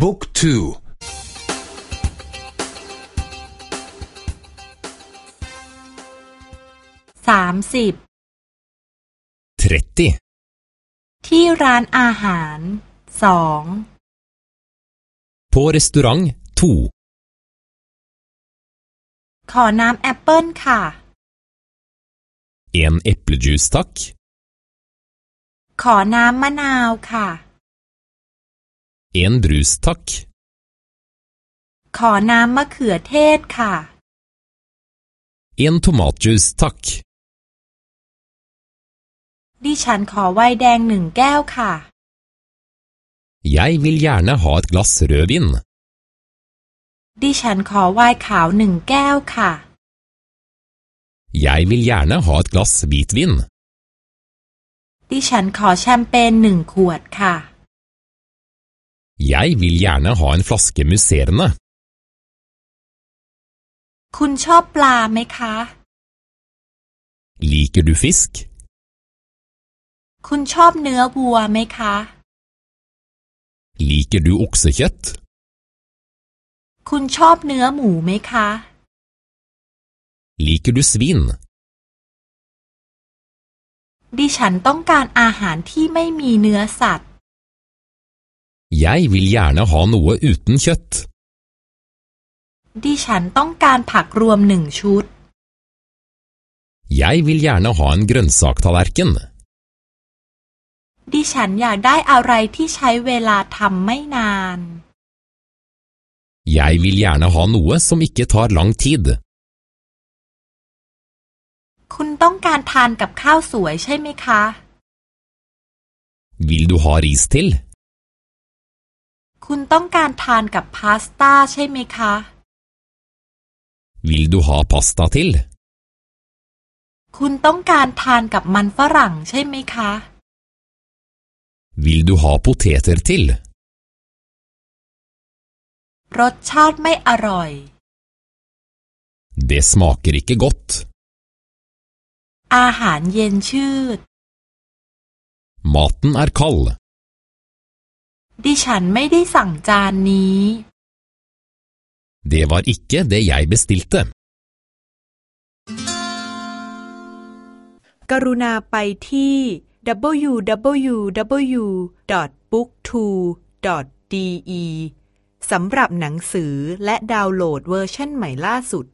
บุ๊กทูสามสิบ30ที่ร้านอาหารสอง På restaurant 2ขอน้ำแอปเปิลค่ะ En eplejuice takk ขอน้ำมะนาวค่ะ En brus takk ขอน้ำมะเขือเทศค่ะ En tomatjuice takk ดิฉันขอไวน์แดงหนึ่งแก้วค่ะ Jeg vil gjerne ha et glass rødvin ดิฉันขอไวน์ขาวหนึ่งแก้วค่ะ Jeg vil gjerne ha et glass hvitvin ดิฉันขอแชมเปญหนึ่งขวดค่ะ Jeg vil gjerne ha en flaske musserende คุณชอบปลาไหมคะ Liker du fisk? คุณชอบเนื้อวัวไหมคะ Liker du oksekjøtt? คุณชอบเนื้อหมูไหมคะ Liker du svin? ดิฉันต้องการอาหารที่ไม่มีเนื้อสัตว์ Jeg vil gjerne ha noe uten kjøtt ดิฉันต้องการผักรวมหนึ่งชุด Jeg vil gjerne ha en grønnsaktallerken ดิฉันอยากได้อะไรที่ใช้เวลาทำไม่นาน Jeg vil gjerne ha noe som ikke tar lang tid คุณต้องการทานกับข้าวสวยใช่ไหมคะ Vil du ha ris til? คุณต้องการทานกับพาสต้าใช่ไหมคะ Vil du ha pasta til? คุณต้องการทานกับมันฝรั่งใช่ไหมคะ Vil du ha poteter til? รสชาติไม่อร่อย Det smaker ikke godt อาหารเย็นชืด Maten er kald ดิฉันไม่ได้สั่งจานนี้ Det var ikke det jeg bestilte กรุณาไปที่ www.booktwo.de สำหรับหนังสือและดาวน์โหลดเวอร์ชันใหม่ล่าสุด